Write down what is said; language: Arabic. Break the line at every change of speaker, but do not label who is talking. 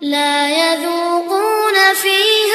لا يذوقون فيها